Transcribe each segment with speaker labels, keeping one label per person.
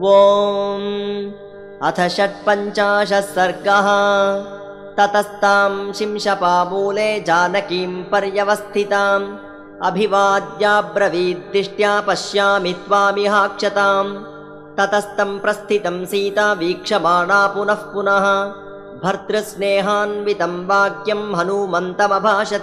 Speaker 1: ॐ अथ षट्पञ्चाशः सर्गः। ततस्तां शिंशपामूले जानकीं पर्यवस्थिताम्। अभिवाद्याब्रवीद्दिष्ट्या पश्यामि त्वामिहाक्षताम् ततस्तं प्रस्थितं सीता वीक्षमाणा पुनः पुनः। भर्तृस्नेहान्वितं वाक्यं हनूमन्तमभाषत।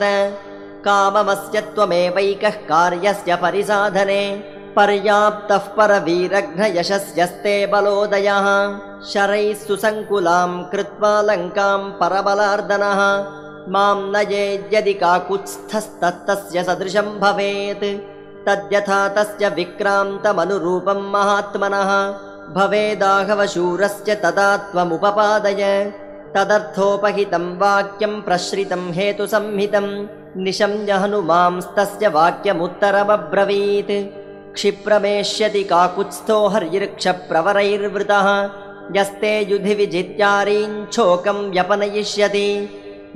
Speaker 1: काममस्य त्वमेवैकः कार्यस्य परिसाधने पर्याप्तः परवीरघ्नयशस्यस्ते बलोदयः। शरैः सुसङ्कुलां कृत्वा लङ्कां परबलार्दनः। मां नयेद्यदि काकुत्स्थस्तत्तस्य सदृशं भवेत्। तद्यथा तस्य विक्रान्तमनुरूपं महात्मनः। भवेदाघवशूरस्य तदा त्वमुपपादय। तदर्थोपहितं वाक्यं प्रश्रितं हेतुसंहितं। निशम्य हनुमांस्तस्य वाक्यमुत्तरमब्रवीत् क्षिप्रमेष्यति काकुत्स्थो हर्यृक्षप्रवरैर्वृतः यस्ते युधि विजित्यारीञ्छोकं व्यपनयिष्यति।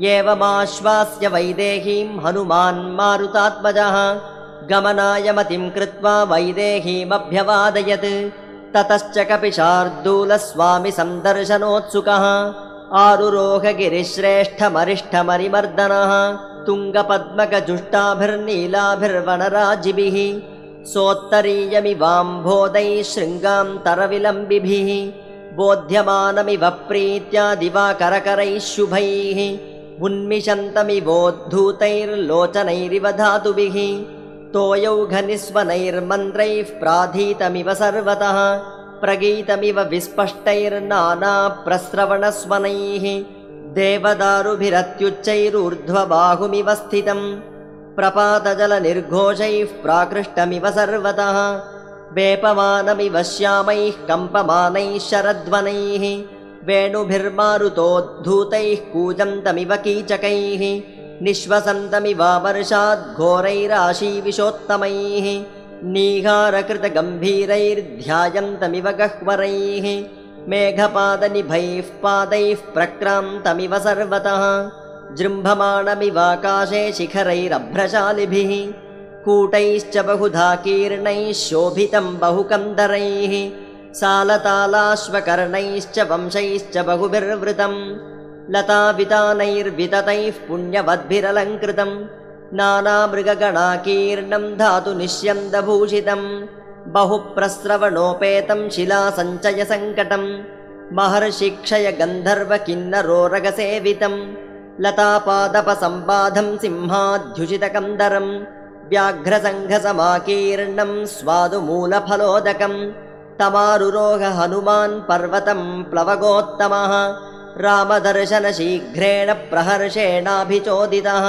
Speaker 1: एवमाश्वास्य वैदेहीं हनुमान् मारुतात्मजः। गमनाय मतिं कृत्वा वैदेहीमभ्यवादयत्। ततश्च कपिशार्दूलस्वामि सन्दर्शनोत्सुकः आरुरोहगिरिश्रेष्ठमरिष्ठमरिमर्दनः। तुङ्गपद्मकजुष्टाभिर्नीलाभिर्वनराजिभिः सोत्तरीयमिवाम्भोदैः शृङ्गान्तरविलम्बिभिः बोध्यमानमिव प्रीत्या दिवाकरकरैः शुभैः उन्मिषन्तमिवोद्धूतैर्लोचनैरिव धातुभिः तोयौघनिस्वनैर्मन्त्रैः प्राधीतमिव सर्वतः प्रगीतमिव विस्पष्टैर्नानाप्रस्रवणस्वनैः देवदारुभिरत्युच्चैरूर्ध्वबाहुमिव स्थितम् प्रपातजलनिर्घोषैः प्राकृष्टमिव सर्वतः वेपमानमिव श्यामैः कम्पमानैः शरद्वनैः वेणुभिर्मारुतोद्धूतैः कूजन्तमिव कीचकैः निःश्वसन्तमिवावर्षाद्घोरैराशीविशोत्तमैः नीहारकृतगम्भीरैर्ध्यायन्तमिव गह्वरैः मेघपादनिभैः पादैः प्रक्रान्तमिव सर्वतः जृम्भमाणमिवाकाशे शिखरैरभ्रशालिभिः कूटैश्च बहुधा कीर्णैः शोभितं बहुकन्दरैः सालतालाश्वकर्णैश्च वंशैश्च बहुभिर्वृतम् लतावितानैर्विततैः पुण्यवद्भिरलङ्कृतं नानामृगगणाकीर्णं धातुनिश्यन्दभूषितं बहुप्रस्रवणोपेतं शिलासञ्चयसङ्कटं महर्षिक्षय गन्धर्वकिन्नरोरगसेवितं लतापादपसम्बाधं सिंहाध्युषितकन्दरं व्याघ्रसङ्घसमाकीर्णं स्वादुमूलफलोदकं तमारुरोह हनुमान् पर्वतं प्लवगोत्तमः रामदर्शनशीघ्रेण प्रहर्षेणाभिचोदितः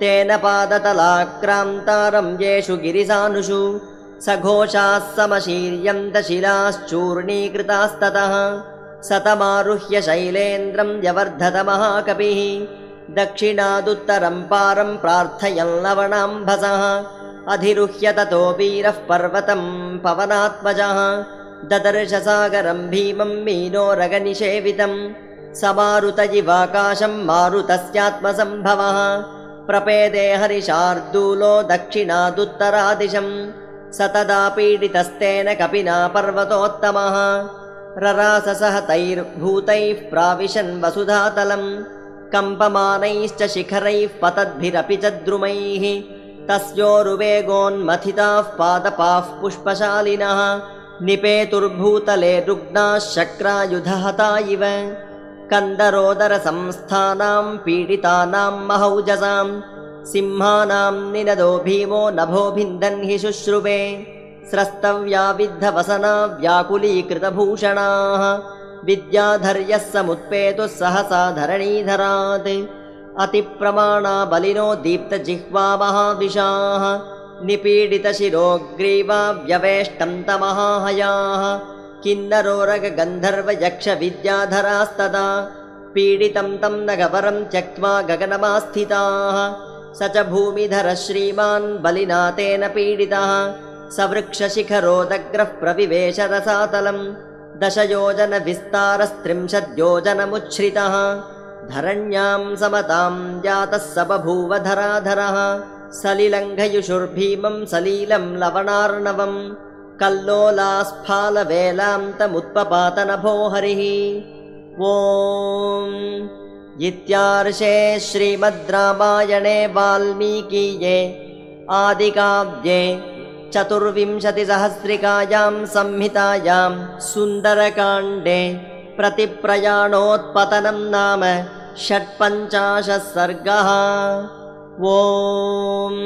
Speaker 1: तेन पादतलाक्रान्तारं येषु गिरिसानुषु सघोषाः समशीर्यन्तशिलाश्चूर्णीकृतास्ततः सतमारुह्य शैलेन्द्रं व्यवर्धत महाकपिः दक्षिणादुत्तरं पारं प्रार्थयल्लवणाम्भसः। अधिरुह्य ततो वीरः पर्वतं पवनात्मजः। ददर्शसागरं भीमं मीनोरगनिषेवितं। समारुत इवाकाशं मारुतस्यात्मसम्भवः। प्रपेदे हरिशार्दूलो दक्षिणादुत्तरादिशं। स तदा पीडितस्तेन कपिना पर्वतोत्तमः रराससह तैर्भूतैः प्राविशन् वसुधातलं कम्पमानैश्च शिखरैः पतद्भिरपि च द्रुमैः तस्योरुवेगोन्मथिताः पादपाः पुष्पशालिनः निपेतुर्भूतले रुग्णाः शक्रायुधहता इव कन्दरोदरसंस्थानां पीडितानां महौजसां सिंहानां निनदो भीमो नभोभिन्दन् हि शुश्रुवे स्रस्तव्या विद्धवसना व्याकुलीकृतभूषणाः। विद्याधर्यः समुत्पेतुः सहसा धरणीधरात्। अतिप्रमाणा बलिनो दीप्तजिह्वा महाविशाः निपीडितशिरोग्रीवा व्यवेष्टन्तमहाहयाः किन्नरोरगगन्धर्वयक्षविद्याधरास्तदा पीडितं तं नगवरं त्यक्त्वा गगनमास्थिताः। स च भूमिधरः श्रीमान् बलिना तेन पीडितः सवृक्षशिखरोदग्रः प्रविवेश रसातलं दशयोजनविस्तारस्त्रिंशद्योजनमुच्छ्रितः धरण्यां समतां जातः स बभूव धराधरः सलिलङ्घयुषुर्भीमं सलीलं लवणार्णवम् कल्लोलास्फालवेलान्तमुत्पपातनभो हरिः ॐ इत्यार्षे श्रीमद् रामायणे वाल्मीकीये आदिकाव्ये चतुर्विंशतिसहस्रिकायां संहितायां सुन्दरकाण्डे प्रतिप्रयाणोत्पतनं नाम षट्पञ्चाशः सर्गः ॐ